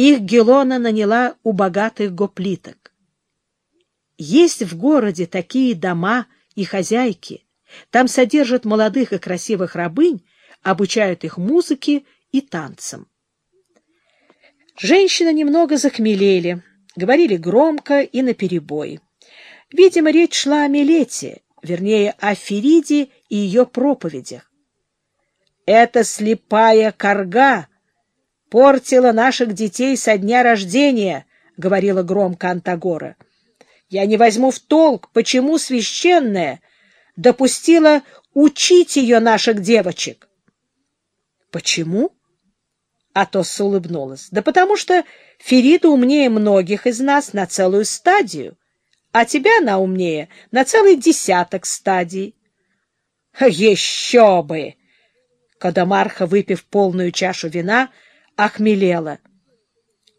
Их Гелона наняла у богатых гоплиток. Есть в городе такие дома и хозяйки. Там содержат молодых и красивых рабынь, обучают их музыке и танцам. Женщины немного захмелели, говорили громко и наперебой. Видимо, речь шла о Милете, вернее, о Фериде и ее проповедях. «Это слепая корга портила наших детей со дня рождения», — говорила громко Антагора. «Я не возьму в толк, почему священная допустила учить ее наших девочек». «Почему?» Атосса улыбнулась. «Да потому что Ферида умнее многих из нас на целую стадию, а тебя она умнее на целый десяток стадий». «Еще бы!» Кадамарха, выпив полную чашу вина, охмелела.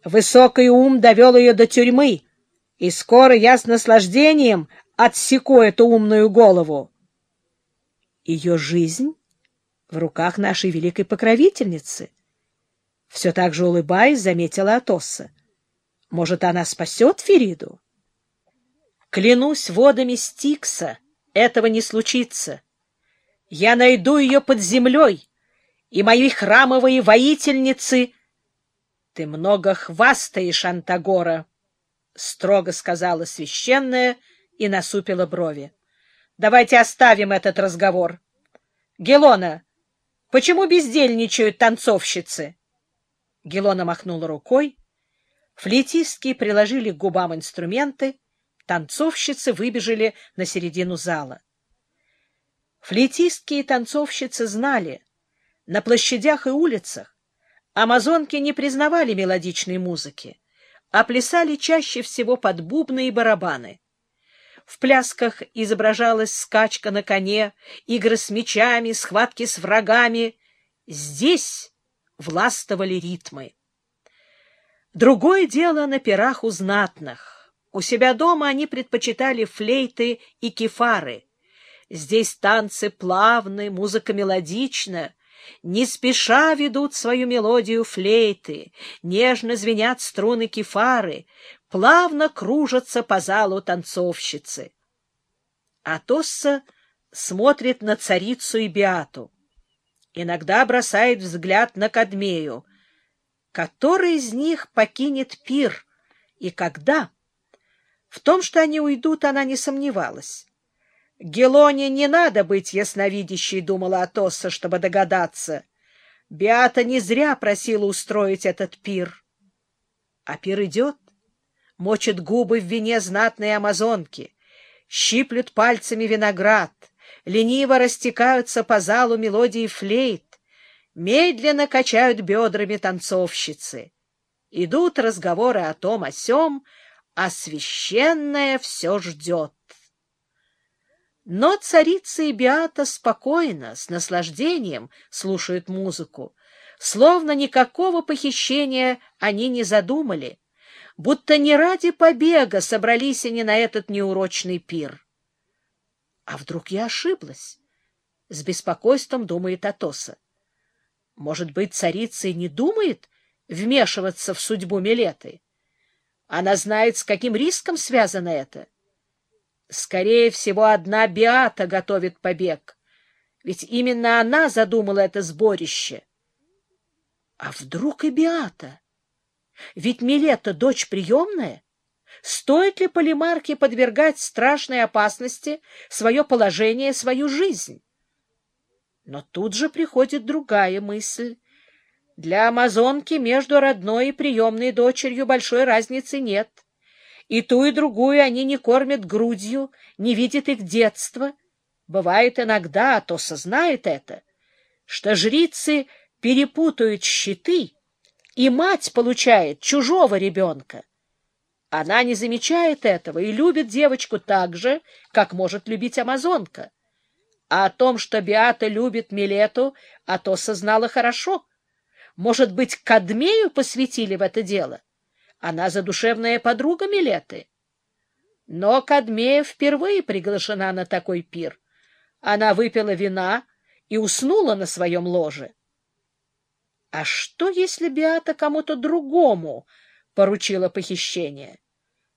Высокий ум довел ее до тюрьмы, и скоро я с наслаждением отсеку эту умную голову. Ее жизнь в руках нашей великой покровительницы — все так же улыбаясь, заметила Атосса. Может, она спасет Фериду? Клянусь водами Стикса, этого не случится. Я найду ее под землей, и мои храмовые воительницы... — Ты много хвастаешь, Антагора, — строго сказала священная и насупила брови. — Давайте оставим этот разговор. Гелона, почему бездельничают танцовщицы? — Гелона махнула рукой. Флейтистки приложили к губам инструменты, танцовщицы выбежали на середину зала. Флейтистки и танцовщицы знали, на площадях и улицах амазонки не признавали мелодичной музыки, а плясали чаще всего под бубны и барабаны. В плясках изображалась скачка на коне, игры с мечами, схватки с врагами. Здесь властвовали ритмы. Другое дело на пирах у знатных. У себя дома они предпочитали флейты и кефары. Здесь танцы плавны, музыка мелодична, не спеша ведут свою мелодию флейты, нежно звенят струны кефары, плавно кружатся по залу танцовщицы. Атосса смотрит на царицу и Биату иногда бросает взгляд на Кадмею. Который из них покинет пир и когда? В том, что они уйдут, она не сомневалась. Гелоне не надо быть ясновидящей, думала Атосса, чтобы догадаться. Биата не зря просила устроить этот пир. А пир идет, мочит губы в вине знатной амазонки, щиплют пальцами виноград — лениво растекаются по залу мелодии флейт, медленно качают бедрами танцовщицы. Идут разговоры о том, о сём, а священное все ждет. Но царица и Биата спокойно, с наслаждением слушают музыку, словно никакого похищения они не задумали, будто не ради побега собрались они на этот неурочный пир. А вдруг я ошиблась? С беспокойством думает Атоса. Может быть, царица и не думает вмешиваться в судьбу Милеты? Она знает, с каким риском связано это. Скорее всего, одна Биата готовит побег, ведь именно она задумала это сборище. А вдруг и Биата? Ведь Милета — дочь приемная. Стоит ли Полимарке подвергать страшной опасности свое положение, свою жизнь? Но тут же приходит другая мысль. Для амазонки между родной и приемной дочерью большой разницы нет. И ту, и другую они не кормят грудью, не видят их детства. Бывает иногда, а то сознает это, что жрицы перепутают щиты, и мать получает чужого ребенка. Она не замечает этого и любит девочку так же, как может любить амазонка. А о том, что Биата любит Милету, а то сознала хорошо. Может быть, Кадмею посвятили в это дело? Она задушевная подруга Милеты. Но Кадмея впервые приглашена на такой пир. Она выпила вина и уснула на своем ложе. А что, если Биата кому-то другому поручила похищение?